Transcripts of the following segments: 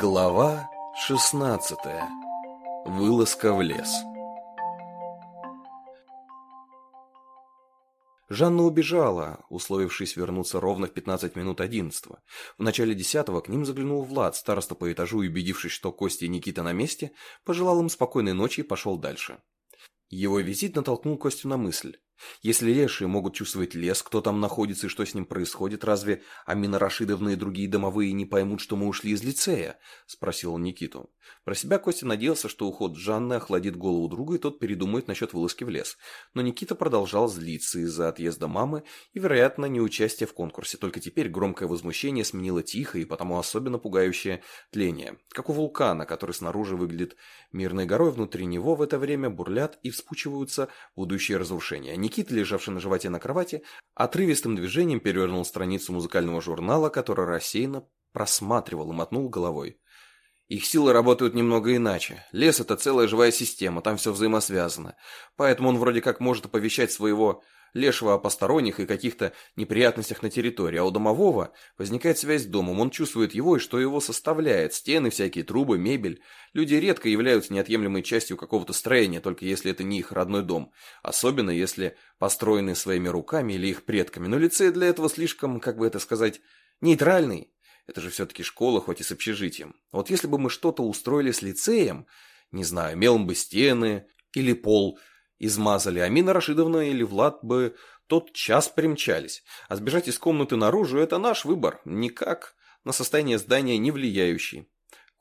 Глава 16. Вылазка в лес. Жанна убежала, условившись вернуться ровно в 15 минут 11 -го. В начале 10 к ним заглянул Влад, староста по этажу, и, убедившись, что Костя и Никита на месте, пожелал им спокойной ночи и пошел дальше. Его визит натолкнул Костю на мысль. Если лешие могут чувствовать лес, кто там находится и что с ним происходит, разве Амина Рашидовна и другие домовые не поймут, что мы ушли из лицея? Спросил он Никиту. Про себя Костя надеялся, что уход Жанны охладит голову друга, и тот передумает насчет вылазки в лес. Но Никита продолжал злиться из-за отъезда мамы и, вероятно, неучастия в конкурсе. Только теперь громкое возмущение сменило тихое и потому особенно пугающее тление. Как у вулкана, который снаружи выглядит мирной горой, внутри него в это время бурлят и вспучиваются будущие разрушения. Никита, лежавший на животе на кровати, отрывистым движением перевернул страницу музыкального журнала, который рассеянно просматривал и мотнул головой. Их силы работают немного иначе. Лес — это целая живая система, там все взаимосвязано. Поэтому он вроде как может оповещать своего лешего о посторонних и каких-то неприятностях на территории, а у домового возникает связь с домом, он чувствует его и что его составляет, стены, всякие трубы, мебель. Люди редко являются неотъемлемой частью какого-то строения, только если это не их родной дом, особенно если построены своими руками или их предками, но лицей для этого слишком, как бы это сказать, нейтральный. Это же все-таки школа, хоть и с общежитием. Вот если бы мы что-то устроили с лицеем, не знаю, мелом бы стены или пол – измазали, Амина Рашидовна или Влад бы тот час примчались. А сбежать из комнаты наружу – это наш выбор, никак на состояние здания не влияющий.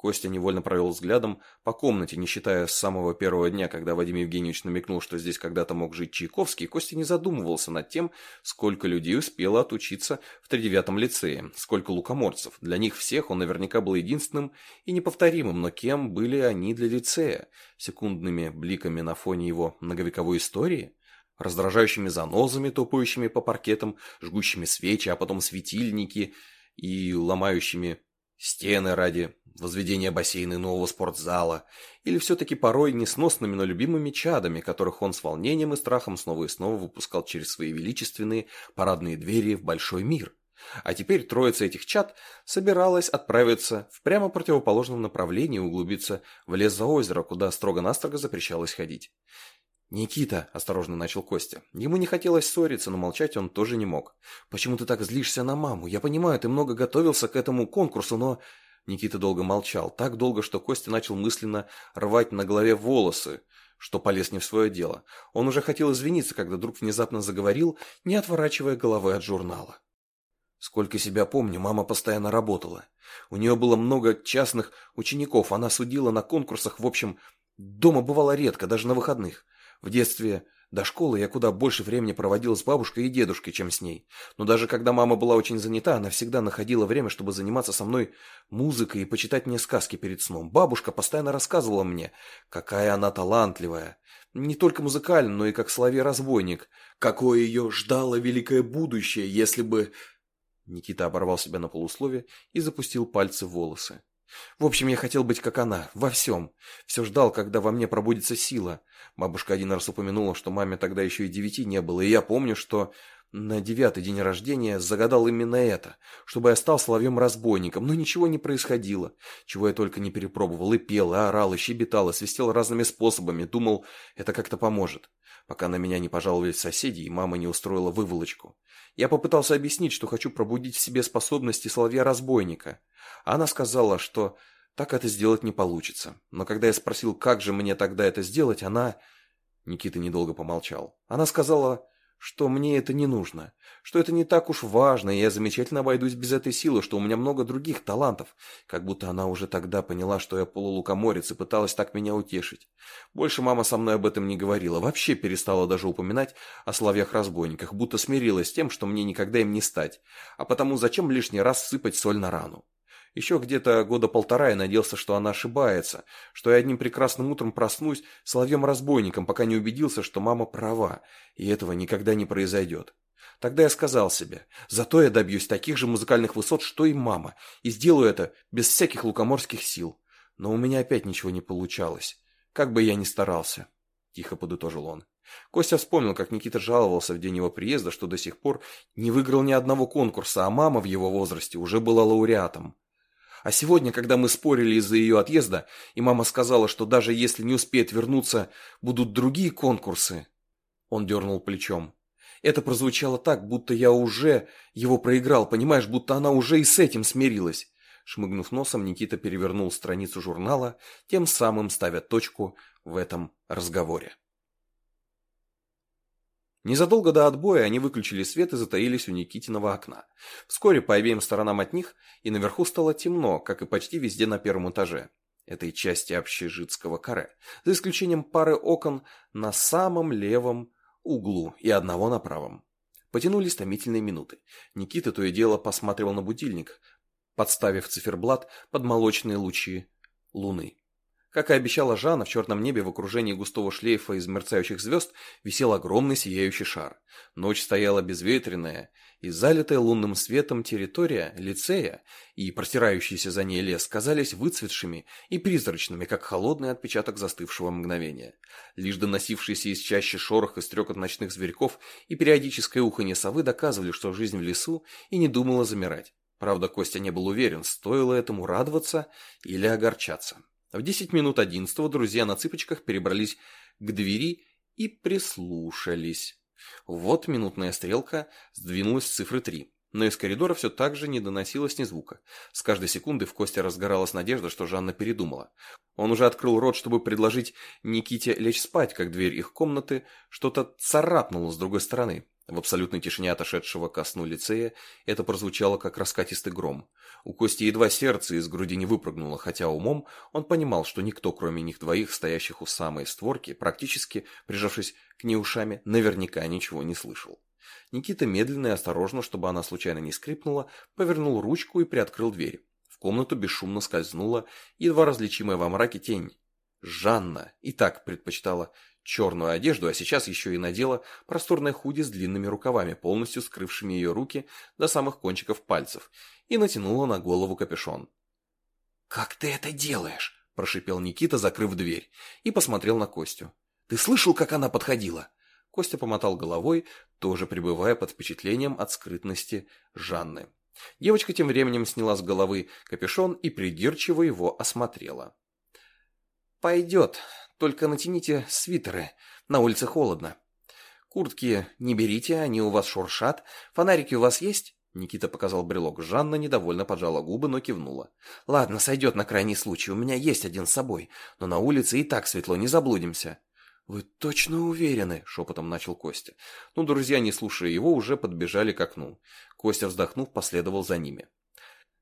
Костя невольно провел взглядом по комнате, не считая с самого первого дня, когда Вадим Евгеньевич намекнул, что здесь когда-то мог жить Чайковский, Костя не задумывался над тем, сколько людей успело отучиться в тридевятом лицее, сколько лукоморцев. Для них всех он наверняка был единственным и неповторимым, но кем были они для лицея? Секундными бликами на фоне его многовековой истории? Раздражающими занозами, топающими по паркетам, жгущими свечи, а потом светильники и ломающими стены ради возведения бассейна нового спортзала, или все-таки порой несносными, но любимыми чадами, которых он с волнением и страхом снова и снова выпускал через свои величественные парадные двери в большой мир. А теперь троица этих чад собиралась отправиться в прямо противоположном направлении углубиться в лес за озеро, куда строго-настрого запрещалось ходить. «Никита», – осторожно начал Костя. Ему не хотелось ссориться, но молчать он тоже не мог. «Почему ты так злишься на маму? Я понимаю, ты много готовился к этому конкурсу, но...» Никита долго молчал, так долго, что Костя начал мысленно рвать на голове волосы, что полез не в свое дело. Он уже хотел извиниться, когда друг внезапно заговорил, не отворачивая головы от журнала. Сколько себя помню, мама постоянно работала. У нее было много частных учеников, она судила на конкурсах, в общем, дома бывало редко, даже на выходных. В детстве до школы я куда больше времени проводил с бабушкой и дедушкой, чем с ней. Но даже когда мама была очень занята, она всегда находила время, чтобы заниматься со мной музыкой и почитать мне сказки перед сном. Бабушка постоянно рассказывала мне, какая она талантливая. Не только музыкально, но и как соловей-разбойник. Какое ее ждало великое будущее, если бы... Никита оборвал себя на полуслове и запустил пальцы в волосы. В общем, я хотел быть как она, во всем. Все ждал, когда во мне пробудится сила. Бабушка один раз упомянула, что маме тогда еще и девяти не было, и я помню, что на девятый день рождения загадал именно это, чтобы я стал соловьем-разбойником, но ничего не происходило, чего я только не перепробовал, и пел, и орал, и щебетал, и свистел разными способами, думал, это как-то поможет, пока на меня не пожаловались соседи, и мама не устроила выволочку. Я попытался объяснить, что хочу пробудить в себе способности соловья-разбойника, она сказала, что так это сделать не получится, но когда я спросил, как же мне тогда это сделать, она... Никита недолго помолчал. Она сказала что мне это не нужно, что это не так уж важно, и я замечательно обойдусь без этой силы, что у меня много других талантов, как будто она уже тогда поняла, что я полулукоморец и пыталась так меня утешить. Больше мама со мной об этом не говорила, вообще перестала даже упоминать о соловьях-разбойниках, будто смирилась с тем, что мне никогда им не стать, а потому зачем лишний раз сыпать соль на рану. Еще где-то года полтора я надеялся, что она ошибается, что я одним прекрасным утром проснусь соловьем-разбойником, пока не убедился, что мама права, и этого никогда не произойдет. Тогда я сказал себе, зато я добьюсь таких же музыкальных высот, что и мама, и сделаю это без всяких лукоморских сил. Но у меня опять ничего не получалось, как бы я ни старался, — тихо подытожил он. Костя вспомнил, как Никита жаловался в день его приезда, что до сих пор не выиграл ни одного конкурса, а мама в его возрасте уже была лауреатом. А сегодня, когда мы спорили из-за ее отъезда, и мама сказала, что даже если не успеет вернуться, будут другие конкурсы. Он дернул плечом. Это прозвучало так, будто я уже его проиграл, понимаешь, будто она уже и с этим смирилась. Шмыгнув носом, Никита перевернул страницу журнала, тем самым ставя точку в этом разговоре. Незадолго до отбоя они выключили свет и затаились у Никитиного окна. Вскоре по обеим сторонам от них и наверху стало темно, как и почти везде на первом этаже этой части общежитского каре, за исключением пары окон на самом левом углу и одного на правом. Потянулись томительные минуты. Никита то и дело посматривал на будильник, подставив циферблат под молочные лучи луны. Как и обещала Жанна, в черном небе в окружении густого шлейфа из мерцающих звезд висел огромный сияющий шар. Ночь стояла безветренная, и залитая лунным светом территория лицея и простирающийся за ней лес казались выцветшими и призрачными, как холодный отпечаток застывшего мгновения. Лишь доносившийся из чаще шорох и стрекот ночных зверьков и периодическое уханье совы доказывали, что жизнь в лесу и не думала замирать. Правда, Костя не был уверен, стоило этому радоваться или огорчаться. В десять минут одиннадцатого друзья на цыпочках перебрались к двери и прислушались. Вот минутная стрелка сдвинулась с цифры три. Но из коридора все так же не доносилось ни звука. С каждой секунды в Косте разгоралась надежда, что Жанна передумала. Он уже открыл рот, чтобы предложить Никите лечь спать, как дверь их комнаты что-то царапнуло с другой стороны. В абсолютной тишине отошедшего ко сну лицея это прозвучало как раскатистый гром. У Кости едва сердце из груди не выпрыгнуло, хотя умом он понимал, что никто, кроме них двоих, стоящих у самой створки, практически прижавшись к ней ушами, наверняка ничего не слышал. Никита медленно и осторожно, чтобы она случайно не скрипнула, повернул ручку и приоткрыл дверь. В комнату бесшумно скользнула едва различимая во мраке тень. Жанна и так предпочитала черную одежду, а сейчас еще и надела просторное худи с длинными рукавами, полностью скрывшими ее руки до самых кончиков пальцев, и натянула на голову капюшон. «Как ты это делаешь?» – прошипел Никита, закрыв дверь, и посмотрел на Костю. «Ты слышал, как она подходила?» Костя помотал головой, тоже пребывая под впечатлением от скрытности Жанны. Девочка тем временем сняла с головы капюшон и придирчиво его осмотрела. «Пойдет», только натяните свитеры, на улице холодно. Куртки не берите, они у вас шуршат. Фонарики у вас есть?» Никита показал брелок. Жанна недовольно поджала губы, но кивнула. «Ладно, сойдет на крайний случай. У меня есть один с собой. Но на улице и так светло, не заблудимся». «Вы точно уверены?» — шепотом начал Костя. Но друзья, не слушая его, уже подбежали к окну. Костя, вздохнув, последовал за ними.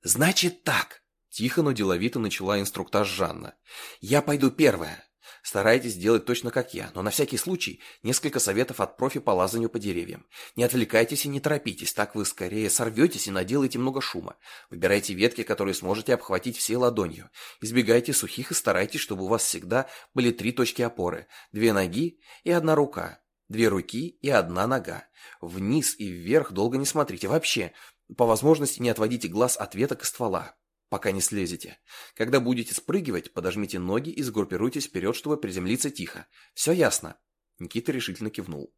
«Значит так!» — тихо, но деловито начала инструктаж Жанна. «Я пойду первая. Старайтесь делать точно как я, но на всякий случай несколько советов от профи по лазанию по деревьям. Не отвлекайтесь и не торопитесь, так вы скорее сорветесь и наделаете много шума. Выбирайте ветки, которые сможете обхватить все ладонью. Избегайте сухих и старайтесь, чтобы у вас всегда были три точки опоры. Две ноги и одна рука. Две руки и одна нога. Вниз и вверх долго не смотрите. Вообще, по возможности не отводите глаз от веток и ствола пока не слезете. Когда будете спрыгивать, подожмите ноги и сгруппируйтесь вперед, чтобы приземлиться тихо. Все ясно?» Никита решительно кивнул.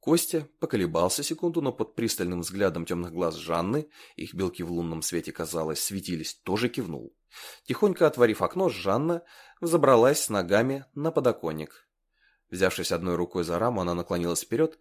Костя поколебался секунду, но под пристальным взглядом темных глаз Жанны, их белки в лунном свете, казалось, светились, тоже кивнул. Тихонько отворив окно, Жанна взобралась с ногами на подоконник. Взявшись одной рукой за раму, она наклонилась вперед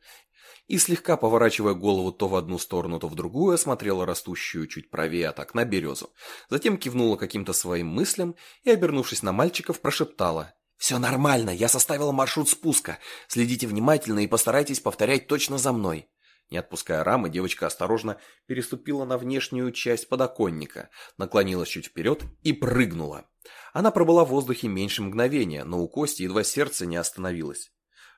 и, слегка поворачивая голову то в одну сторону, то в другую, осмотрела растущую чуть правее от окна березу. Затем кивнула каким-то своим мыслям и, обернувшись на мальчиков, прошептала. «Все нормально, я составила маршрут спуска. Следите внимательно и постарайтесь повторять точно за мной». Не отпуская рамы, девочка осторожно переступила на внешнюю часть подоконника, наклонилась чуть вперед и прыгнула. Она пробыла в воздухе меньше мгновения, но у Кости едва сердце не остановилось.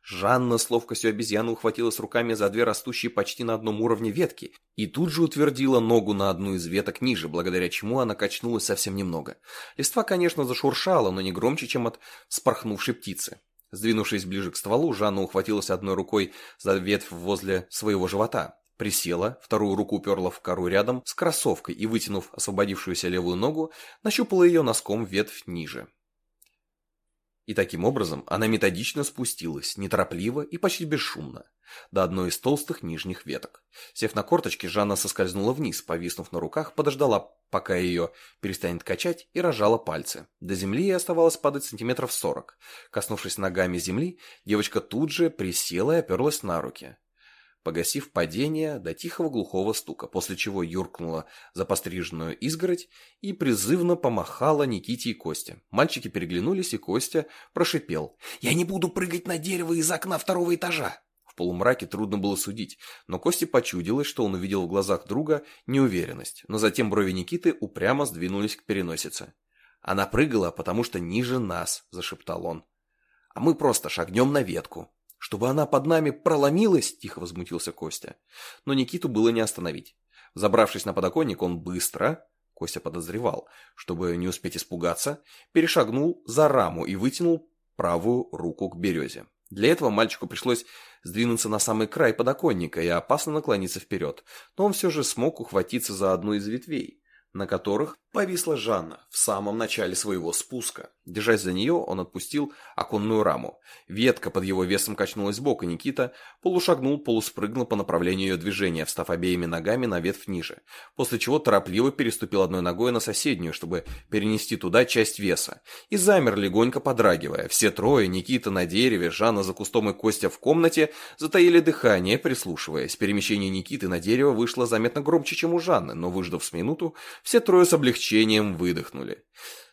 Жанна с ловкостью обезьяны ухватилась руками за две растущие почти на одном уровне ветки и тут же утвердила ногу на одну из веток ниже, благодаря чему она качнулась совсем немного. Листва, конечно, зашуршала, но не громче, чем от спорхнувшей птицы. Сдвинувшись ближе к стволу, Жанна ухватилась одной рукой за ветвь возле своего живота. Присела, вторую руку уперла в кору рядом с кроссовкой и, вытянув освободившуюся левую ногу, нащупала ее носком ветвь ниже. И таким образом она методично спустилась, неторопливо и почти бесшумно, до одной из толстых нижних веток. Сев на корточки, Жанна соскользнула вниз, повиснув на руках, подождала пока ее перестанет качать, и разжала пальцы. До земли ей оставалось падать сантиметров сорок. Коснувшись ногами земли, девочка тут же присела и оперлась на руки погасив падение до тихого глухого стука, после чего юркнула за постриженную изгородь и призывно помахала Никите и Косте. Мальчики переглянулись, и Костя прошипел. «Я не буду прыгать на дерево из окна второго этажа!» В полумраке трудно было судить, но Косте почудилось, что он увидел в глазах друга неуверенность, но затем брови Никиты упрямо сдвинулись к переносице. «Она прыгала, потому что ниже нас», – зашептал он. «А мы просто шагнем на ветку». «Чтобы она под нами проломилась?» – тихо возмутился Костя. Но Никиту было не остановить. Забравшись на подоконник, он быстро, Костя подозревал, чтобы не успеть испугаться, перешагнул за раму и вытянул правую руку к березе. Для этого мальчику пришлось сдвинуться на самый край подоконника и опасно наклониться вперед, но он все же смог ухватиться за одну из ветвей на которых повисла Жанна в самом начале своего спуска. Держась за нее, он отпустил оконную раму. Ветка под его весом качнулась сбоку, и Никита полушагнул, полуспрыгнул по направлению ее движения, встав обеими ногами на ветвь ниже, после чего торопливо переступил одной ногой на соседнюю, чтобы перенести туда часть веса, и замер легонько подрагивая. Все трое, Никита на дереве, Жанна за кустом и Костя в комнате, затаили дыхание, прислушиваясь. Перемещение Никиты на дерево вышло заметно громче, чем у Жанны, но выждав с минуту, все трое с облегчением выдохнули.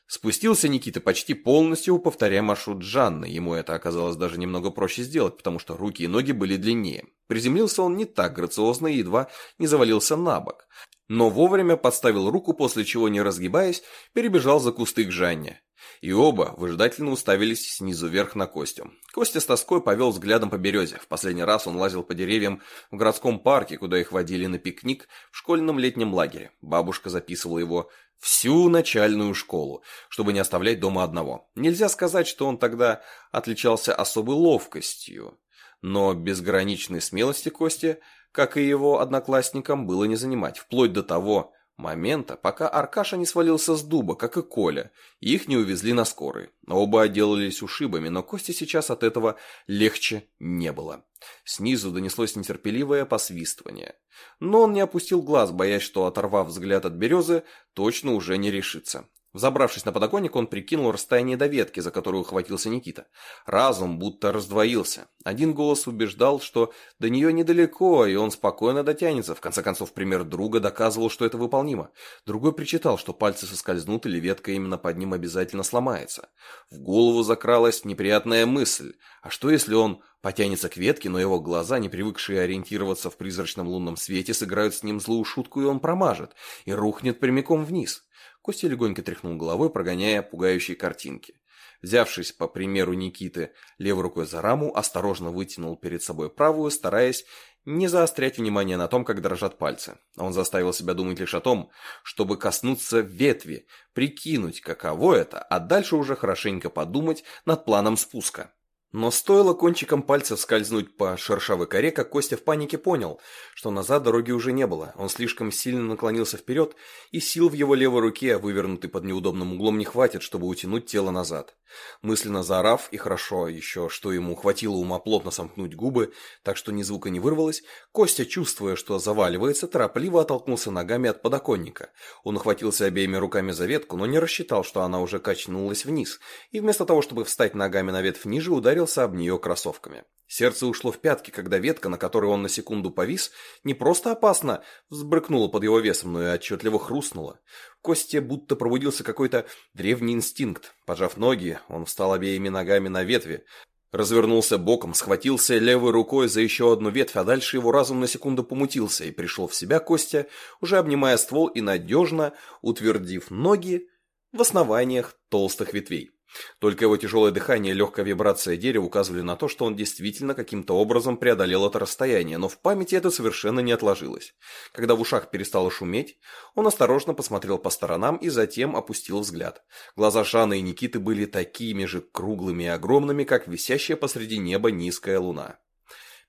Спустился Никита почти полностью, повторяя маршрут Жанны. Ему это оказалось даже немного проще сделать, потому что руки и ноги были длиннее. Приземлился он не так грациозно и едва не завалился на бок. Но вовремя подставил руку, после чего, не разгибаясь, перебежал за кусты к Жанне. И оба выжидательно уставились снизу вверх на Костю. Костя с тоской повел взглядом по березе. В последний раз он лазил по деревьям в городском парке, куда их водили на пикник в школьном летнем лагере. Бабушка записывала его всю начальную школу, чтобы не оставлять дома одного. Нельзя сказать, что он тогда отличался особой ловкостью. Но безграничной смелости Кости, как и его одноклассникам, было не занимать, вплоть до того, момента, пока Аркаша не свалился с дуба, как и Коля, их не увезли на скорой. Оба отделались ушибами, но Косте сейчас от этого легче не было. Снизу донеслось нетерпеливое посвистывание. Но он не опустил глаз, боясь, что, оторвав взгляд от березы, точно уже не решится. Взобравшись на подоконник, он прикинул расстояние до ветки, за которую хватился Никита. Разум будто раздвоился. Один голос убеждал, что до нее недалеко, и он спокойно дотянется. В конце концов, пример друга доказывал, что это выполнимо. Другой причитал, что пальцы соскользнут, или ветка именно под ним обязательно сломается. В голову закралась неприятная мысль. А что, если он потянется к ветке, но его глаза, не привыкшие ориентироваться в призрачном лунном свете, сыграют с ним злую шутку, и он промажет, и рухнет прямиком вниз? Костя легонько тряхнул головой, прогоняя пугающие картинки. Взявшись, по примеру Никиты, левой рукой за раму, осторожно вытянул перед собой правую, стараясь не заострять внимание на том, как дрожат пальцы. Он заставил себя думать лишь о том, чтобы коснуться ветви, прикинуть, каково это, а дальше уже хорошенько подумать над планом спуска. Но стоило кончиком пальцев скользнуть по шершавой коре, как Костя в панике понял, что назад дороги уже не было. Он слишком сильно наклонился вперед, и сил в его левой руке, вывернутый под неудобным углом, не хватит, чтобы утянуть тело назад. Мысленно заорав, и хорошо еще, что ему хватило ума плотно сомкнуть губы, так что ни звука не вырвалось, Костя, чувствуя, что заваливается, торопливо оттолкнулся ногами от подоконника. Он ухватился обеими руками за ветку, но не рассчитал, что она уже качнулась вниз, и вместо того, чтобы встать ногами на ветвь ниже, ударил ударился об нее кроссовками. Сердце ушло в пятки, когда ветка, на которой он на секунду повис, не просто опасно взбрыкнула под его весом, но и отчетливо хрустнула. В Косте будто пробудился какой-то древний инстинкт. Пожав ноги, он встал обеими ногами на ветви, развернулся боком, схватился левой рукой за еще одну ветвь, а дальше его разум на секунду помутился и пришел в себя Костя, уже обнимая ствол и надежно утвердив ноги в основаниях толстых ветвей. Только его тяжелое дыхание и легкая вибрация дерева указывали на то, что он действительно каким-то образом преодолел это расстояние, но в памяти это совершенно не отложилось. Когда в ушах перестало шуметь, он осторожно посмотрел по сторонам и затем опустил взгляд. Глаза Жанны и Никиты были такими же круглыми и огромными, как висящая посреди неба низкая луна.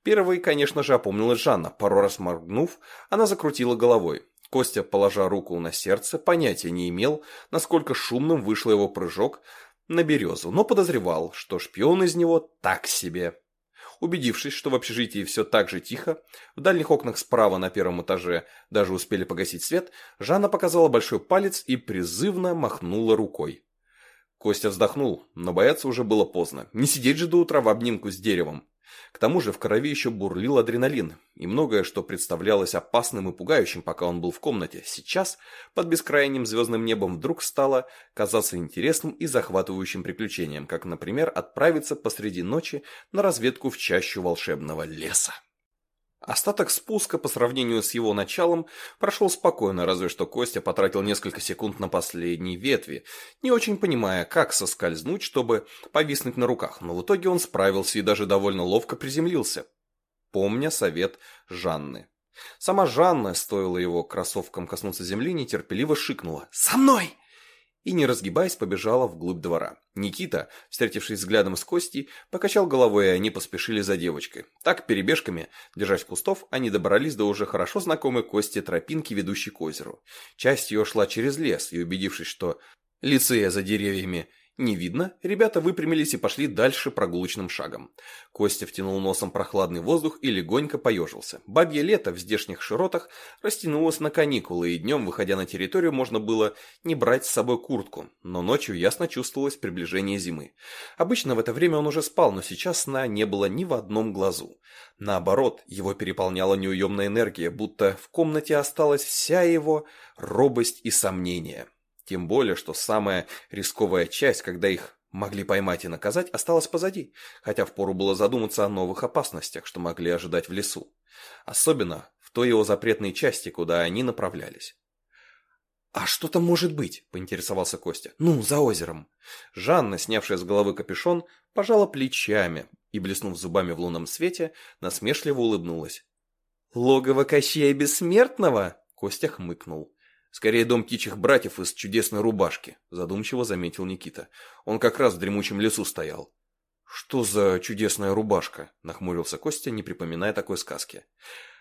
Первой, конечно же, опомнилась Жанна. Пару раз моргнув, она закрутила головой. Костя, положа руку на сердце, понятия не имел, насколько шумным вышел его прыжок, на березу, но подозревал, что шпион из него так себе. Убедившись, что в общежитии все так же тихо, в дальних окнах справа на первом этаже даже успели погасить свет, Жанна показала большой палец и призывно махнула рукой. Костя вздохнул, но бояться уже было поздно. Не сидеть же до утра в обнимку с деревом. К тому же в крови еще бурлил адреналин, и многое, что представлялось опасным и пугающим, пока он был в комнате, сейчас, под бескрайним звездным небом, вдруг стало казаться интересным и захватывающим приключением, как, например, отправиться посреди ночи на разведку в чащу волшебного леса. Остаток спуска по сравнению с его началом прошел спокойно, разве что Костя потратил несколько секунд на последней ветви, не очень понимая, как соскользнуть, чтобы повиснуть на руках, но в итоге он справился и даже довольно ловко приземлился, помня совет Жанны. Сама Жанна, стоило его кроссовкам коснуться земли, нетерпеливо шикнула «За мной!» И, не разгибаясь, побежала вглубь двора. Никита, встретившись взглядом с Костей, покачал головой, и они поспешили за девочкой. Так, перебежками, держась кустов, они добрались до уже хорошо знакомой Кости тропинки, ведущей к озеру. Часть ее шла через лес, и, убедившись, что лицея за деревьями не видно, ребята выпрямились и пошли дальше прогулочным шагом. Костя втянул носом прохладный воздух и легонько поежился. Бабье лето в здешних широтах растянулось на каникулы, и днем, выходя на территорию, можно было не брать с собой куртку, но ночью ясно чувствовалось приближение зимы. Обычно в это время он уже спал, но сейчас сна не было ни в одном глазу. Наоборот, его переполняла неуемная энергия, будто в комнате осталась вся его робость и сомнение. Тем более, что самая рисковая часть, когда их могли поймать и наказать, осталась позади, хотя впору было задуматься о новых опасностях, что могли ожидать в лесу. Особенно в той его запретной части, куда они направлялись. «А что там может быть?» – поинтересовался Костя. «Ну, за озером». Жанна, снявшая с головы капюшон, пожала плечами и, блеснув зубами в лунном свете, насмешливо улыбнулась. «Логово Кощея Бессмертного?» – Костя хмыкнул. Скорее дом птичьих братьев из чудесной рубашки, задумчиво заметил Никита. Он как раз в дремучем лесу стоял. Что за чудесная рубашка? Нахмурился Костя, не припоминая такой сказки.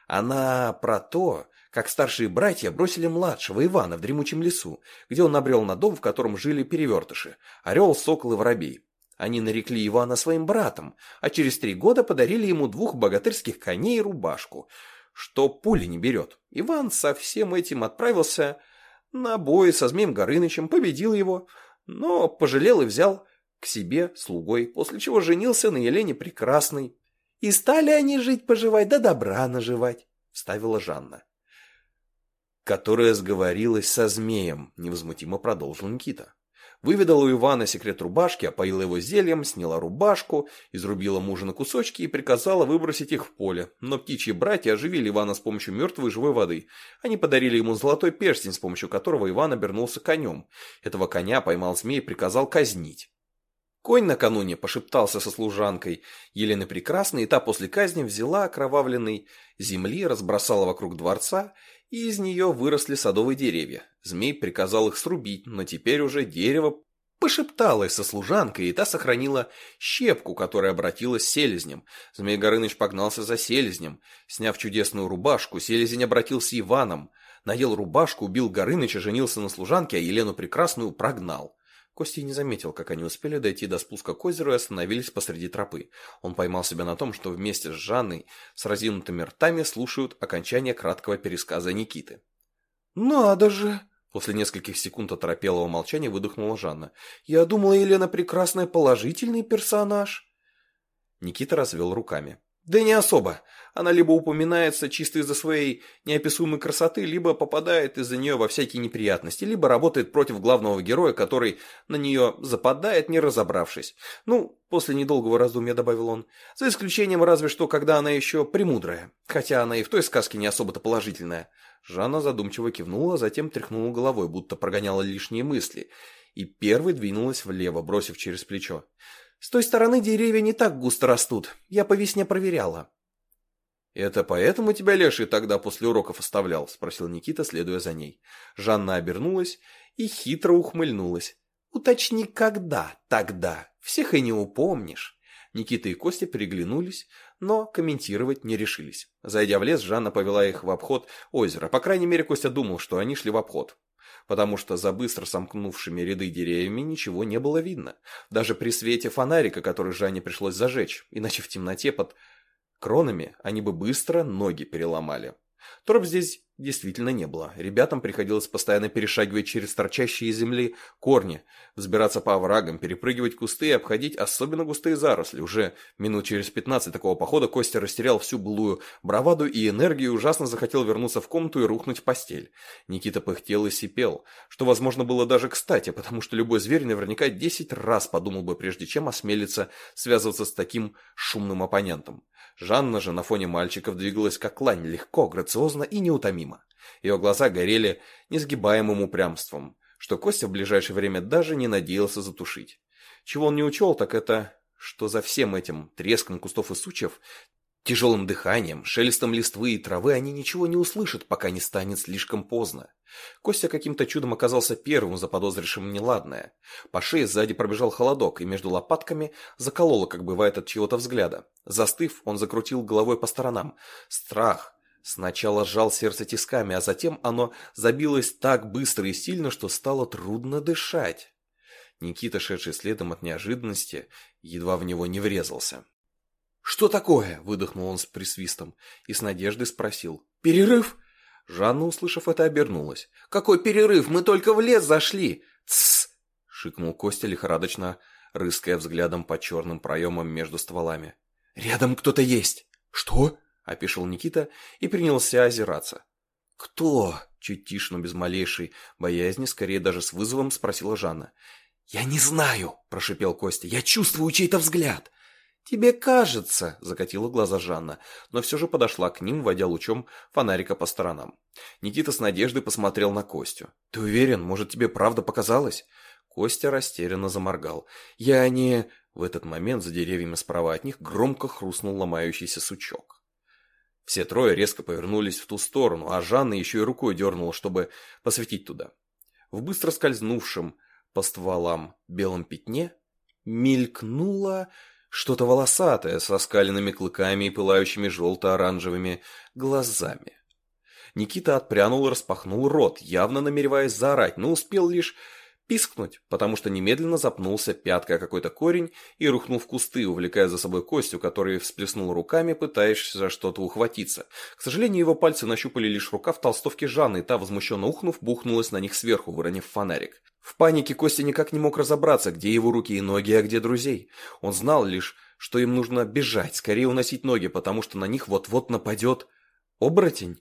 Она про то, как старшие братья бросили младшего Ивана в дремучем лесу, где он набрел на дом, в котором жили перевертыши, орел, сокол и воробей. Они нарекли Ивана своим братом, а через три года подарили ему двух богатырских коней и рубашку, что пули не берет. Иван со всем этим отправился на бой со Змеем Горынычем, победил его, но пожалел и взял к себе слугой, после чего женился на Елене Прекрасной. И стали они жить-поживать, да добра наживать, — вставила Жанна. Которая сговорилась со змеем, — невозмутимо продолжил Никита. Выведала у Ивана секрет рубашки, опоила его зельем, сняла рубашку, изрубила мужа на кусочки и приказала выбросить их в поле. Но птичьи братья оживили Ивана с помощью мертвой живой воды. Они подарили ему золотой перстень, с помощью которого Иван обернулся конем. Этого коня поймал змей и приказал казнить. Конь накануне пошептался со служанкой Елены Прекрасной, и та после казни взяла окровавленной земли, разбросала вокруг дворца и из нее выросли садовые деревья. Змей приказал их срубить, но теперь уже дерево пошепталось со служанкой, и та сохранила щепку, которая обратилась селезнем. Змей Горыныч погнался за селезнем. Сняв чудесную рубашку, селезень обратился Иваном. Наел рубашку, убил Горыныча, женился на служанке, а Елену Прекрасную прогнал. Костя не заметил, как они успели дойти до спуска к озеру и остановились посреди тропы. Он поймал себя на том, что вместе с Жанной с разинутыми ртами слушают окончание краткого пересказа Никиты. «Надо же!» После нескольких секунд оторопелого молчания выдохнула Жанна. «Я думала, Елена прекрасная положительный персонаж». Никита развел руками. Да не особо. Она либо упоминается чисто из-за своей неописуемой красоты, либо попадает из-за нее во всякие неприятности, либо работает против главного героя, который на нее западает, не разобравшись. Ну, после недолгого раздумья добавил он, за исключением разве что, когда она еще премудрая, хотя она и в той сказке не особо-то положительная. Жанна задумчиво кивнула, затем тряхнула головой, будто прогоняла лишние мысли, и первой двинулась влево, бросив через плечо. С той стороны деревья не так густо растут. Я по весне проверяла. «Это поэтому тебя Леший тогда после уроков оставлял?» – спросил Никита, следуя за ней. Жанна обернулась и хитро ухмыльнулась. «Уточни, когда тогда? Всех и не упомнишь». Никита и Костя переглянулись, но комментировать не решились. Зайдя в лес, Жанна повела их в обход озера. По крайней мере, Костя думал, что они шли в обход потому что за быстро сомкнувшими ряды деревьями ничего не было видно. Даже при свете фонарика, который Жанне пришлось зажечь, иначе в темноте под Кронами они бы быстро ноги переломали. Троп здесь действительно не было. Ребятам приходилось постоянно перешагивать через торчащие земли корни, взбираться по оврагам, перепрыгивать кусты и обходить особенно густые заросли. Уже минут через пятнадцать такого похода Костя растерял всю былую браваду и энергию и ужасно захотел вернуться в комнату и рухнуть в постель. Никита пыхтел и сипел, что, возможно, было даже кстати, потому что любой зверь наверняка десять раз подумал бы, прежде чем осмелиться связываться с таким шумным оппонентом. Жанна же на фоне мальчиков двигалась как лань, легко, грациозно и неутомимо. Ее глаза горели несгибаемым упрямством, что Костя в ближайшее время даже не надеялся затушить. Чего он не учел, так это, что за всем этим треском кустов и сучьев Тяжелым дыханием, шелестом листвы и травы они ничего не услышат, пока не станет слишком поздно. Костя каким-то чудом оказался первым заподозрившим неладное. По шее сзади пробежал холодок, и между лопатками закололо, как бывает от чего-то взгляда. Застыв, он закрутил головой по сторонам. Страх сначала сжал сердце тисками, а затем оно забилось так быстро и сильно, что стало трудно дышать. Никита, шедший следом от неожиданности, едва в него не врезался. «Что такое?» – выдохнул он с присвистом и с надеждой спросил. «Перерыв?» Жанна, услышав это, обернулась. «Какой перерыв? Мы только в лес зашли!» «Тссс!» – шикнул Костя лихорадочно, рыская взглядом по черным проемам между стволами. «Рядом кто-то есть!» «Что?» – опешил Никита и принялся озираться. «Кто?» – чуть тише, но без малейшей боязни, скорее даже с вызовом спросила Жанна. «Я не знаю!» – прошипел Костя. «Я чувствую чей-то взгляд!» «Тебе кажется», — закатила глаза Жанна, но все же подошла к ним, водя лучом фонарика по сторонам. Никита с надеждой посмотрел на Костю. «Ты уверен? Может, тебе правда показалось?» Костя растерянно заморгал. «Я не...» В этот момент за деревьями справа от них громко хрустнул ломающийся сучок. Все трое резко повернулись в ту сторону, а Жанна еще и рукой дернула, чтобы посветить туда. В быстро скользнувшем по стволам белом пятне мелькнула что-то волосатое, со скаленными клыками и пылающими желто-оранжевыми глазами. Никита отпрянул и распахнул рот, явно намереваясь заорать, но успел лишь пискнуть, потому что немедленно запнулся пяткой какой-то корень и рухнул в кусты, увлекая за собой Костю, который всплеснул руками, пытаясь за что-то ухватиться. К сожалению, его пальцы нащупали лишь рукав толстовки Жанны, и та, возмущенно ухнув, бухнулась на них сверху, выронив фонарик. В панике Костя никак не мог разобраться, где его руки и ноги, а где друзей. Он знал лишь, что им нужно бежать, скорее уносить ноги, потому что на них вот-вот нападет оборотень.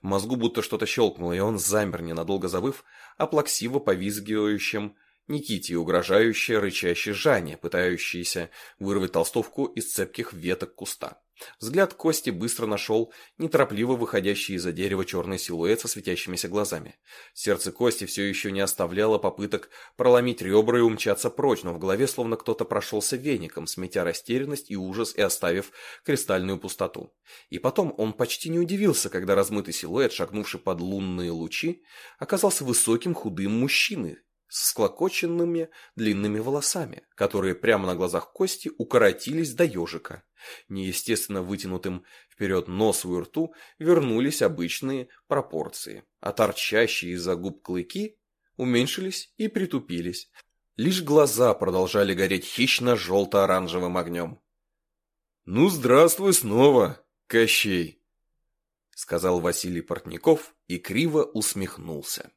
Мозгу будто что-то щелкнуло, и он замер, ненадолго забыв о плаксиво повизгивающем Никите и угрожающее рычащее Жанне, пытающееся вырвать толстовку из цепких веток куста. Взгляд Кости быстро нашел неторопливо выходящий из-за дерева черный силуэт со светящимися глазами. Сердце Кости все еще не оставляло попыток проломить ребра и умчаться прочь, но в голове словно кто-то прошелся веником, сметя растерянность и ужас и оставив кристальную пустоту. И потом он почти не удивился, когда размытый силуэт, шагнувший под лунные лучи, оказался высоким худым мужчиной с склокоченными длинными волосами, которые прямо на глазах Кости укоротились до ежика. Неестественно вытянутым вперед носу и рту вернулись обычные пропорции, а торчащие из-за губ клыки уменьшились и притупились. Лишь глаза продолжали гореть хищно-желто-оранжевым огнем. «Ну, здравствуй снова, Кощей!» — сказал Василий Портников и криво усмехнулся.